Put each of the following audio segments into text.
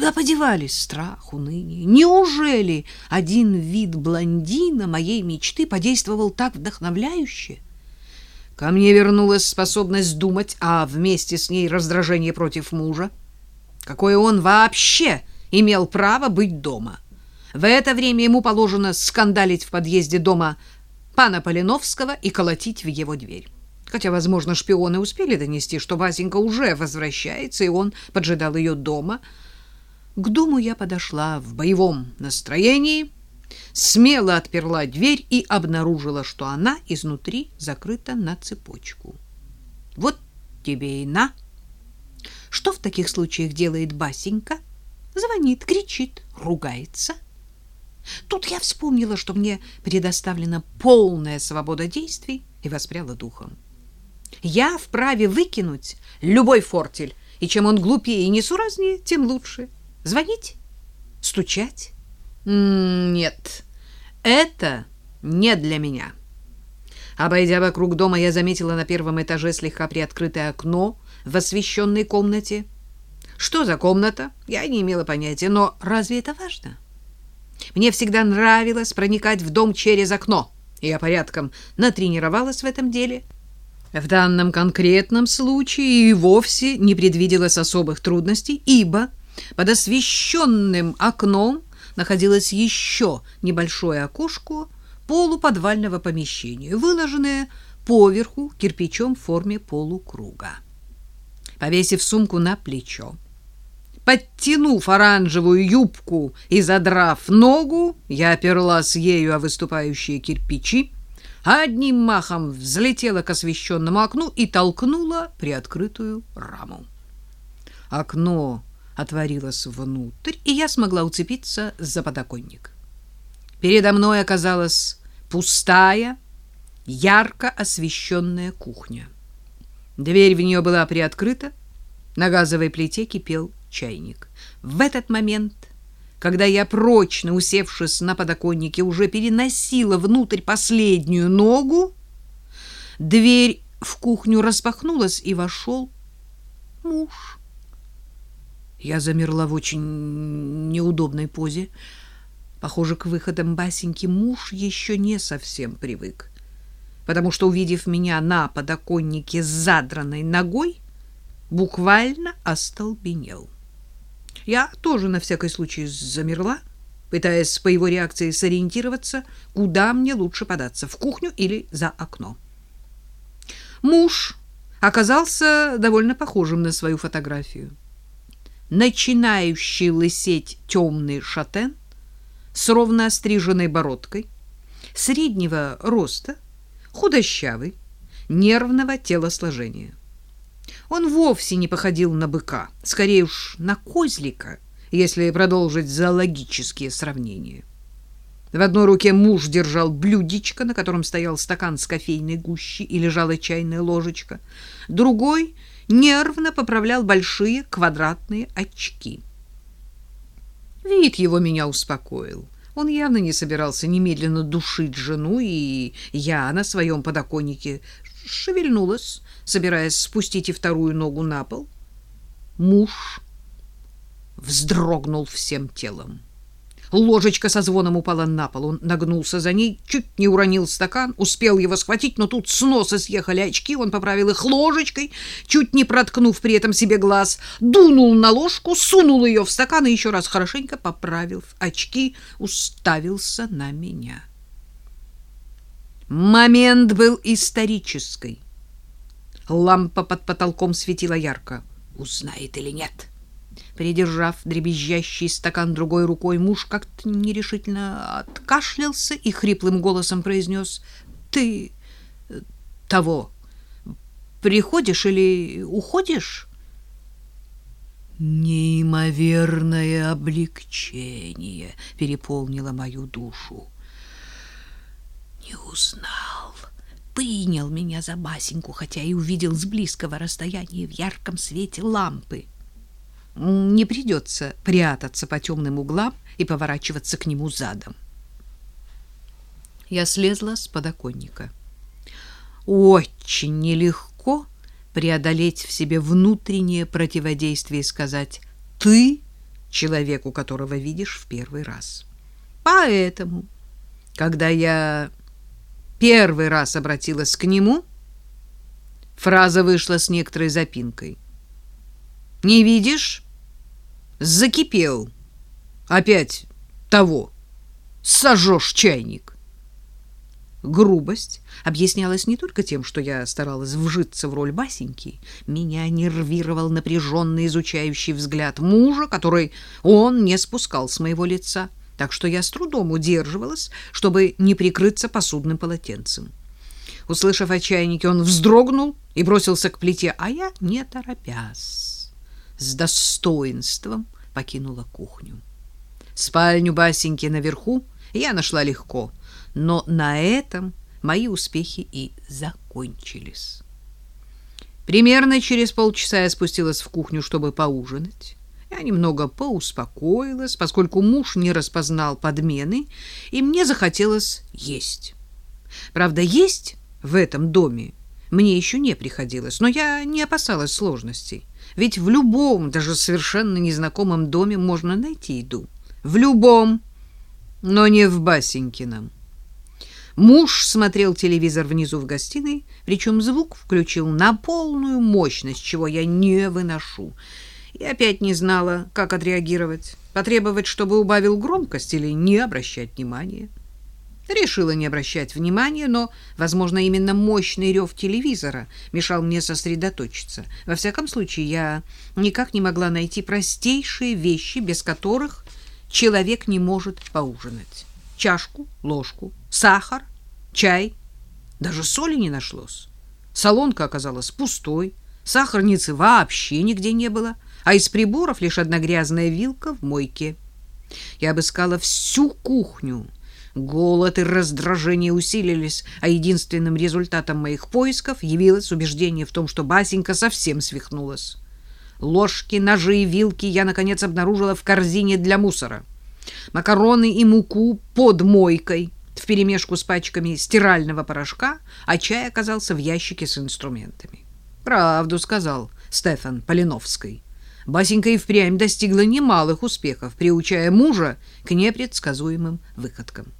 Куда подевались страх, уныние? Неужели один вид блондина моей мечты подействовал так вдохновляюще? Ко мне вернулась способность думать, а вместе с ней раздражение против мужа. Какое он вообще имел право быть дома? В это время ему положено скандалить в подъезде дома пана Полиновского и колотить в его дверь. Хотя, возможно, шпионы успели донести, что Васенька уже возвращается, и он поджидал ее дома — к дому я подошла в боевом настроении, смело отперла дверь и обнаружила, что она изнутри закрыта на цепочку. Вот тебе и на. Что в таких случаях делает Басенька? Звонит, кричит, ругается. Тут я вспомнила, что мне предоставлена полная свобода действий и воспряла духом. Я вправе выкинуть любой фортель, и чем он глупее и несуразнее, тем лучше. — Звонить? Стучать? Нет, это не для меня. Обойдя вокруг дома, я заметила на первом этаже слегка приоткрытое окно в освещенной комнате. Что за комната? Я не имела понятия, но разве это важно? Мне всегда нравилось проникать в дом через окно. Я порядком натренировалась в этом деле. В данном конкретном случае и вовсе не предвиделось особых трудностей, ибо под освещенным окном находилось еще небольшое окошко полуподвального помещения, выложенное поверху кирпичом в форме полукруга. Повесив сумку на плечо, подтянув оранжевую юбку и задрав ногу, я оперлась ею о выступающие кирпичи, одним махом взлетела к освещенному окну и толкнула приоткрытую раму. Окно отворилась внутрь, и я смогла уцепиться за подоконник. Передо мной оказалась пустая, ярко освещенная кухня. Дверь в нее была приоткрыта, на газовой плите кипел чайник. В этот момент, когда я, прочно усевшись на подоконнике, уже переносила внутрь последнюю ногу, дверь в кухню распахнулась, и вошел муж. Я замерла в очень неудобной позе. Похоже, к выходам Басеньки муж еще не совсем привык, потому что, увидев меня на подоконнике с задранной ногой, буквально остолбенел. Я тоже на всякий случай замерла, пытаясь по его реакции сориентироваться, куда мне лучше податься, в кухню или за окно. Муж оказался довольно похожим на свою фотографию начинающий лысеть темный шатен с ровно остриженной бородкой, среднего роста, худощавый, нервного телосложения. Он вовсе не походил на быка, скорее уж на козлика, если продолжить зоологические сравнения. В одной руке муж держал блюдечко, на котором стоял стакан с кофейной гущей и лежала чайная ложечка. Другой нервно поправлял большие квадратные очки. Вид его меня успокоил. Он явно не собирался немедленно душить жену, и я на своем подоконнике шевельнулась, собираясь спустить и вторую ногу на пол. Муж вздрогнул всем телом. Ложечка со звоном упала на пол. Он нагнулся за ней, чуть не уронил стакан, успел его схватить, но тут с носа съехали очки. Он поправил их ложечкой, чуть не проткнув при этом себе глаз, дунул на ложку, сунул ее в стакан и еще раз хорошенько поправив очки, уставился на меня. Момент был исторический. Лампа под потолком светила ярко. Узнает или нет? Придержав дребезжащий стакан другой рукой, муж как-то нерешительно откашлялся и хриплым голосом произнес «Ты того приходишь или уходишь?» Неимоверное облегчение переполнило мою душу. Не узнал, принял меня за Басеньку, хотя и увидел с близкого расстояния в ярком свете лампы не придется прятаться по темным углам и поворачиваться к нему задом. Я слезла с подоконника. Очень нелегко преодолеть в себе внутреннее противодействие и сказать «ты человеку, которого видишь в первый раз. Поэтому, когда я первый раз обратилась к нему, фраза вышла с некоторой запинкой. «Не видишь? Закипел. Опять того. Сожжешь чайник». Грубость объяснялась не только тем, что я старалась вжиться в роль Басеньки. Меня нервировал напряженный изучающий взгляд мужа, который он не спускал с моего лица, так что я с трудом удерживалась, чтобы не прикрыться посудным полотенцем. Услышав о чайнике, он вздрогнул и бросился к плите, а я, не торопясь, с достоинством покинула кухню. Спальню Басеньки наверху я нашла легко — но на этом мои успехи и закончились. Примерно через полчаса я спустилась в кухню, чтобы поужинать. Я немного поуспокоилась, поскольку муж не распознал подмены, и мне захотелось есть. Правда, есть в этом доме мне еще не приходилось, но я не опасалась сложностей. Ведь в любом, даже совершенно незнакомом доме можно найти еду. В любом, но не в Басенькином. Муж смотрел телевизор внизу в гостиной, причем звук включил на полную мощность, чего я не выношу. И опять не знала, как отреагировать. Потребовать, чтобы убавил громкость или не обращать внимания. Решила не обращать внимания, но, возможно, именно мощный рев телевизора мешал мне сосредоточиться. Во всяком случае, я никак не могла найти простейшие вещи, без которых человек не может поужинать. Чашку, ложку, сахар, чай. Даже соли не нашлось. Солонка оказалась пустой, сахарницы вообще нигде не было, а из приборов лишь одна грязная вилка в мойке. Я обыскала всю кухню. Голод и раздражение усилились, а единственным результатом моих поисков явилось убеждение в том, что Басенька совсем свихнулась. Ложки, ножи и вилки я, наконец, обнаружила в корзине для мусора. Макароны и муку под мойкой — вперемешку с пачками стирального порошка, а чай оказался в ящике с инструментами. «Правду сказал Стефан Полиновский. Басенька и впрямь достигла немалых успехов, приучая мужа к непредсказуемым выходкам.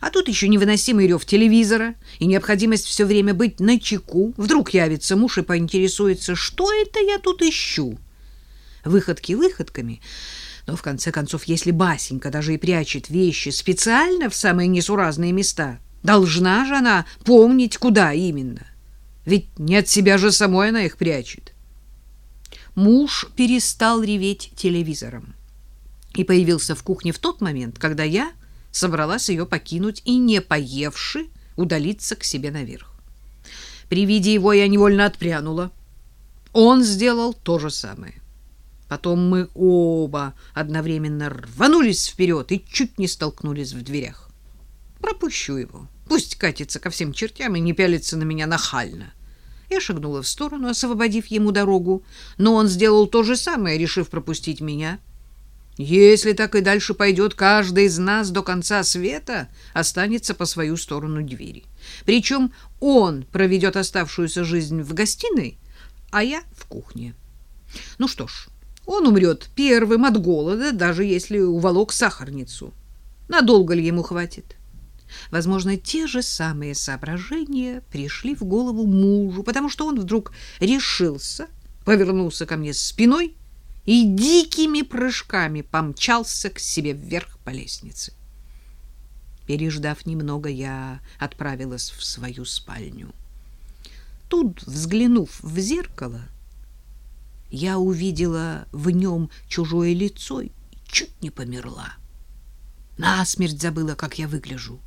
А тут еще невыносимый рев телевизора и необходимость все время быть на чеку. Вдруг явится муж и поинтересуется, что это я тут ищу. Выходки выходками, но в конце концов, если Басенька даже и прячет вещи специально в самые несуразные места, должна же она помнить, куда именно. Ведь не от себя же самой она их прячет. Муж перестал реветь телевизором и появился в кухне в тот момент, когда я собралась ее покинуть и, не поевши, удалиться к себе наверх. При виде его я невольно отпрянула. Он сделал то же самое. Потом мы оба одновременно рванулись вперед и чуть не столкнулись в дверях. Пропущу его. Пусть катится ко всем чертям и не пялится на меня нахально. Я шагнула в сторону, освободив ему дорогу, но он сделал то же самое, решив пропустить меня. Если так и дальше пойдет, каждый из нас до конца света останется по свою сторону двери. Причем он проведет оставшуюся жизнь в гостиной, а я в кухне. Ну что ж, он умрет первым от голода, даже если уволок сахарницу. Надолго ли ему хватит? Возможно, те же самые соображения пришли в голову мужу, потому что он вдруг решился, повернулся ко мне спиной и дикими прыжками помчался к себе вверх по лестнице. Переждав немного, я отправилась в свою спальню. Тут, взглянув в зеркало, я увидела в нем чужое лицо и чуть не померла. Насмерть забыла, как я выгляжу.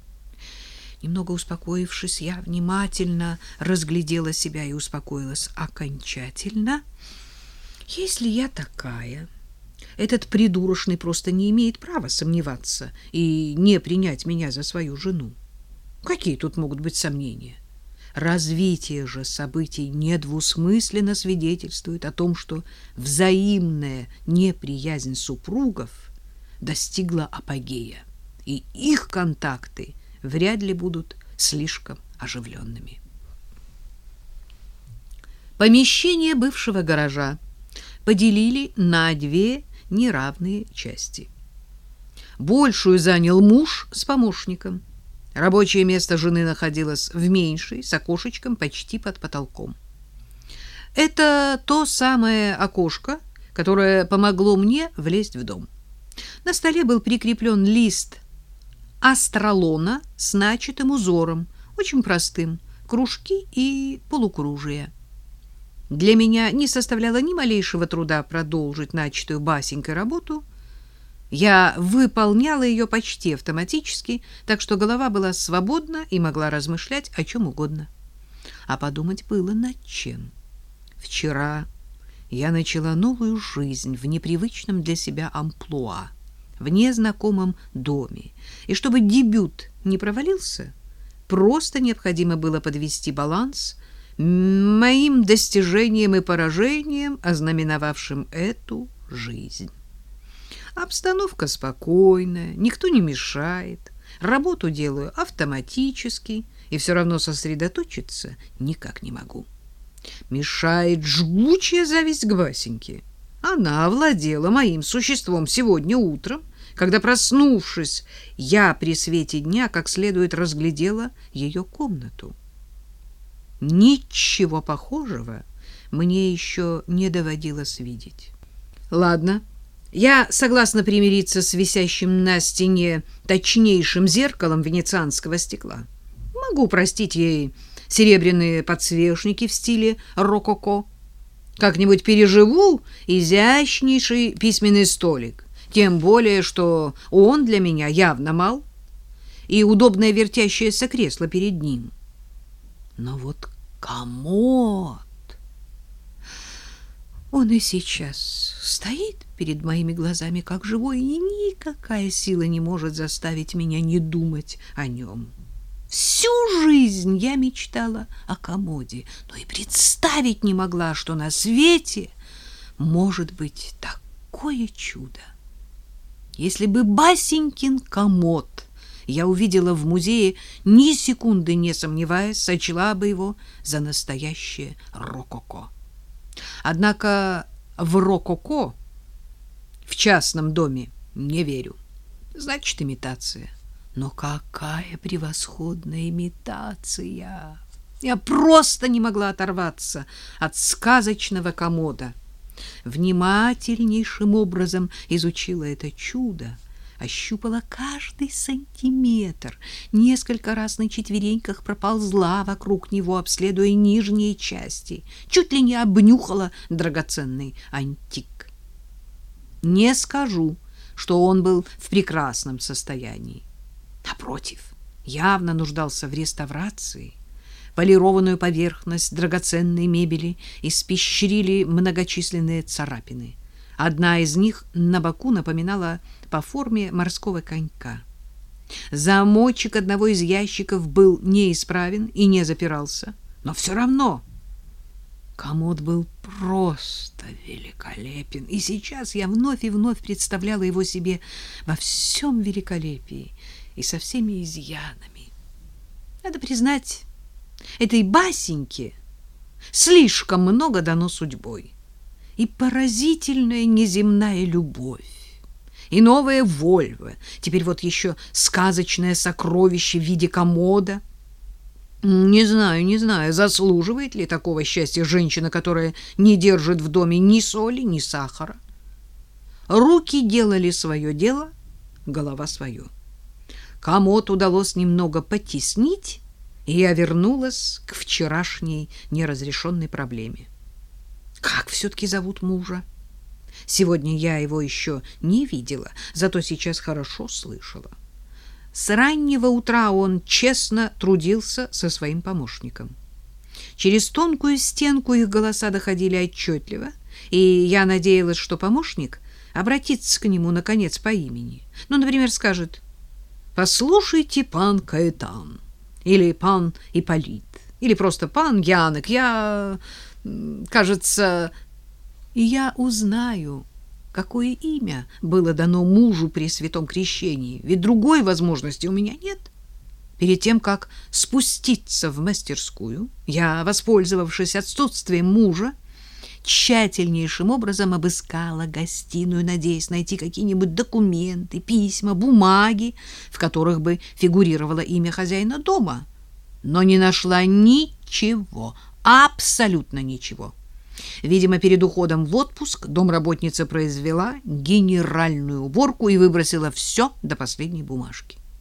Немного успокоившись, я внимательно разглядела себя и успокоилась окончательно. Если я такая, этот придурочный просто не имеет права сомневаться и не принять меня за свою жену. Какие тут могут быть сомнения? Развитие же событий недвусмысленно свидетельствует о том, что взаимная неприязнь супругов достигла апогея, и их контакты вряд ли будут слишком оживленными. Помещение бывшего гаража поделили на две неравные части. Большую занял муж с помощником. Рабочее место жены находилось в меньшей, с окошечком почти под потолком. Это то самое окошко, которое помогло мне влезть в дом. На столе был прикреплен лист астролона с начатым узором, очень простым, кружки и полукружия. Для меня не составляло ни малейшего труда продолжить начатую басенькой работу. Я выполняла ее почти автоматически, так что голова была свободна и могла размышлять о чем угодно. А подумать было над чем. Вчера я начала новую жизнь в непривычном для себя амплуа, в незнакомом доме. И чтобы дебют не провалился, просто необходимо было подвести баланс моим достижением и поражением, ознаменовавшим эту жизнь. Обстановка спокойная, никто не мешает, работу делаю автоматически и все равно сосредоточиться никак не могу. Мешает жгучая зависть к Васеньке. Она овладела моим существом сегодня утром, когда, проснувшись, я при свете дня как следует разглядела ее комнату. Ничего похожего мне еще не доводилось видеть. Ладно, я согласна примириться с висящим на стене точнейшим зеркалом венецианского стекла. Могу простить ей серебряные подсвечники в стиле рококо. Как-нибудь переживу изящнейший письменный столик, тем более, что он для меня явно мал, и удобное вертящееся кресло перед ним. Но вот комод... Он и сейчас стоит перед моими глазами как живой, и никакая сила не может заставить меня не думать о нем. Всю жизнь я мечтала о комоде, но и представить не могла, что на свете может быть такое чудо. Если бы Басенькин комод я увидела в музее, ни секунды не сомневаясь, сочла бы его за настоящее рококо. Однако в рококо в частном доме не верю. Значит, имитация. Но какая превосходная имитация! Я просто не могла оторваться от сказочного комода. Внимательнейшим образом изучила это чудо, ощупала каждый сантиметр, несколько раз на четвереньках проползла вокруг него, обследуя нижние части, чуть ли не обнюхала драгоценный антик. Не скажу, что он был в прекрасном состоянии. Напротив, явно нуждался в реставрации. Полированную поверхность драгоценной мебели испещрили многочисленные царапины. Одна из них на боку напоминала по форме морского конька. Замочек одного из ящиков был неисправен и не запирался, но все равно комод был просто великолепен, и сейчас я вновь и вновь представляла его себе во всем великолепии и со всеми изъянами. Надо признать, этой басеньке слишком много дано судьбой. И поразительная неземная любовь, и новая Вольва, теперь вот еще сказочное сокровище в виде комода. Не знаю, не знаю, заслуживает ли такого счастья женщина, которая не держит в доме ни соли, ни сахара. Руки делали свое дело, голова свое. Комод удалось немного потеснить, и я вернулась к вчерашней неразрешенной проблеме. Как все-таки зовут мужа? Сегодня я его еще не видела, зато сейчас хорошо слышала. С раннего утра он честно трудился со своим помощником. Через тонкую стенку их голоса доходили отчетливо, и я надеялась, что помощник обратится к нему, наконец, по имени. Ну, например, скажет «Послушайте, пан Каэтан» или «Пан Ипполит» или просто «Пан Янок, я, кажется...» Я узнаю, какое имя было дано мужу при святом крещении, ведь другой возможности у меня нет. Перед тем, как спуститься в мастерскую, я, воспользовавшись отсутствием мужа, тщательнейшим образом обыскала гостиную, надеясь найти какие-нибудь документы, письма, бумаги, в которых бы фигурировало имя хозяина дома, но не нашла ничего, абсолютно ничего. Видимо, перед уходом в отпуск домработница произвела генеральную уборку и выбросила все до последней бумажки.